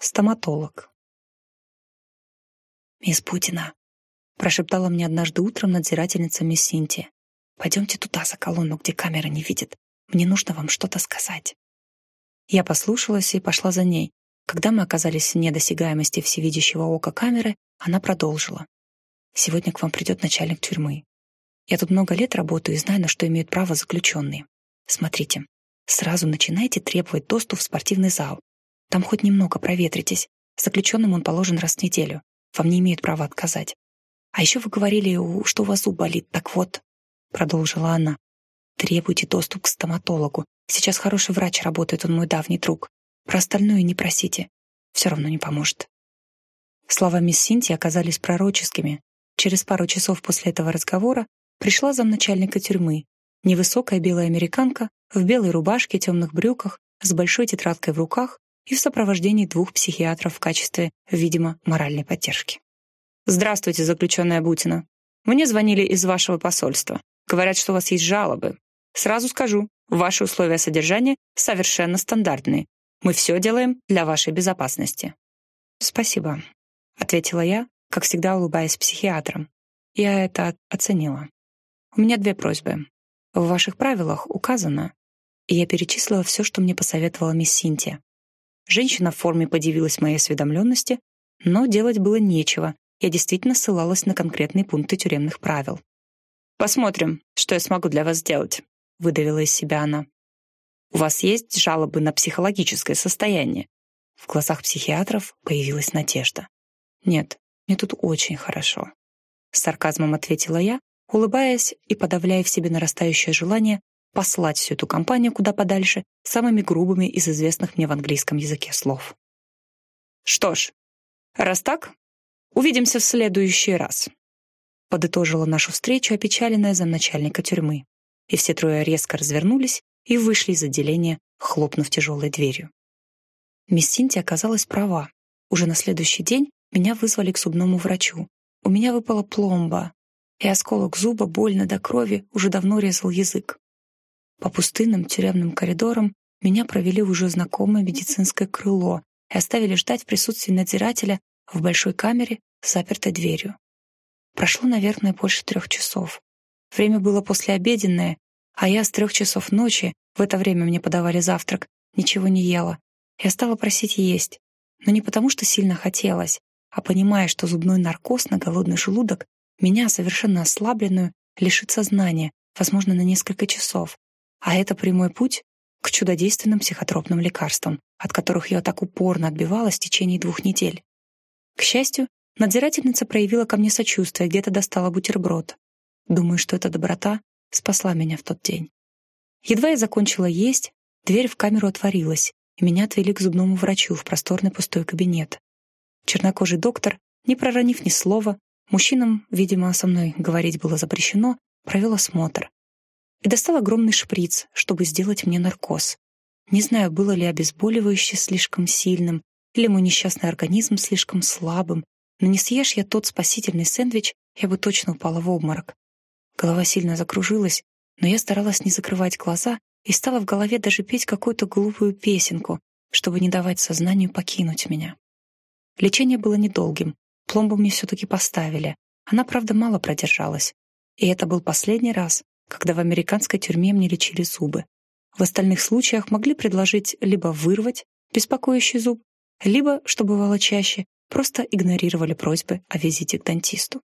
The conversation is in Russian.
Стоматолог. «Мисс Путина», — прошептала мне однажды утром надзирательница мисс Синтия. «Пойдемте туда, за колонну, где камера не видит. Мне нужно вам что-то сказать». Я послушалась и пошла за ней. Когда мы оказались в недосягаемости всевидящего ока камеры, она продолжила. «Сегодня к вам придет начальник тюрьмы. Я тут много лет работаю и знаю, на что имеют право заключенные. Смотрите, сразу начинайте требовать доступ в спортивный зал. Там хоть немного проветритесь. Заключенным он положен раз в неделю. Вам не имеют права отказать. А еще вы говорили, что у вас зуб болит. Так вот, продолжила она, требуйте доступ к стоматологу. Сейчас хороший врач работает, он мой давний друг. Про остальное не просите. Все равно не поможет. Слова мисс Синти оказались пророческими. Через пару часов после этого разговора пришла замначальника тюрьмы, невысокая белая американка в белой рубашке, темных брюках, с большой тетрадкой в руках и в сопровождении двух психиатров в качестве, видимо, моральной поддержки. «Здравствуйте, заключенная Бутина. Мне звонили из вашего посольства. Говорят, что у вас есть жалобы. Сразу скажу, ваши условия содержания совершенно стандартные. Мы все делаем для вашей безопасности». «Спасибо», — ответила я, как всегда улыбаясь психиатрам. Я это оценила. У меня две просьбы. В ваших правилах указано, и я перечислила все, что мне посоветовала мисс Синтия. Женщина в форме подивилась моей осведомленности, но делать было нечего, я действительно ссылалась на конкретные пункты тюремных правил. «Посмотрим, что я смогу для вас сделать», — выдавила из себя она. «У вас есть жалобы на психологическое состояние?» В глазах психиатров появилась надежда. «Нет, мне тут очень хорошо», — с сарказмом ответила я, улыбаясь и подавляя в себе нарастающее желание послать всю эту компанию куда подальше самыми грубыми из известных мне в английском языке слов. «Что ж, раз так, увидимся в следующий раз», подытожила нашу встречу опечаленная замначальника тюрьмы. И все трое резко развернулись и вышли из отделения, хлопнув тяжелой дверью. Мисс Синти оказалась права. Уже на следующий день меня вызвали к зубному врачу. У меня выпала пломба, и осколок зуба больно до крови уже давно резал язык. По пустынным тюремным коридорам меня провели в уже знакомое медицинское крыло и оставили ждать в присутствии надзирателя в большой камере с запертой дверью. Прошло, наверное, больше трех часов. Время было послеобеденное, а я с трех часов ночи, в это время мне подавали завтрак, ничего не ела. Я стала просить есть, но не потому, что сильно хотелось, а понимая, что зубной наркоз на голодный желудок меня, совершенно ослабленную, лишит сознания, возможно, на несколько часов. А это прямой путь к чудодейственным психотропным лекарствам, от которых я так упорно отбивалась в течение двух недель. К счастью, надзирательница проявила ко мне сочувствие, где-то достала бутерброд. Думаю, что эта доброта спасла меня в тот день. Едва я закончила есть, дверь в камеру отворилась, и меня отвели к зубному врачу в просторный пустой кабинет. Чернокожий доктор, не проронив ни слова, мужчинам, видимо, со мной говорить было запрещено, провел осмотр, и достал огромный шприц, чтобы сделать мне наркоз. Не знаю, было ли обезболивающее слишком сильным, или мой несчастный организм слишком слабым, но не съешь я тот спасительный сэндвич, я бы точно упала в обморок. Голова сильно закружилась, но я старалась не закрывать глаза и стала в голове даже петь какую-то глупую песенку, чтобы не давать сознанию покинуть меня. Лечение было недолгим, пломбу мне все-таки поставили. Она, правда, мало продержалась. И это был последний раз, когда в американской тюрьме мне лечили зубы. В остальных случаях могли предложить либо вырвать беспокоящий зуб, либо, что бывало чаще, просто игнорировали просьбы о визите к дантисту.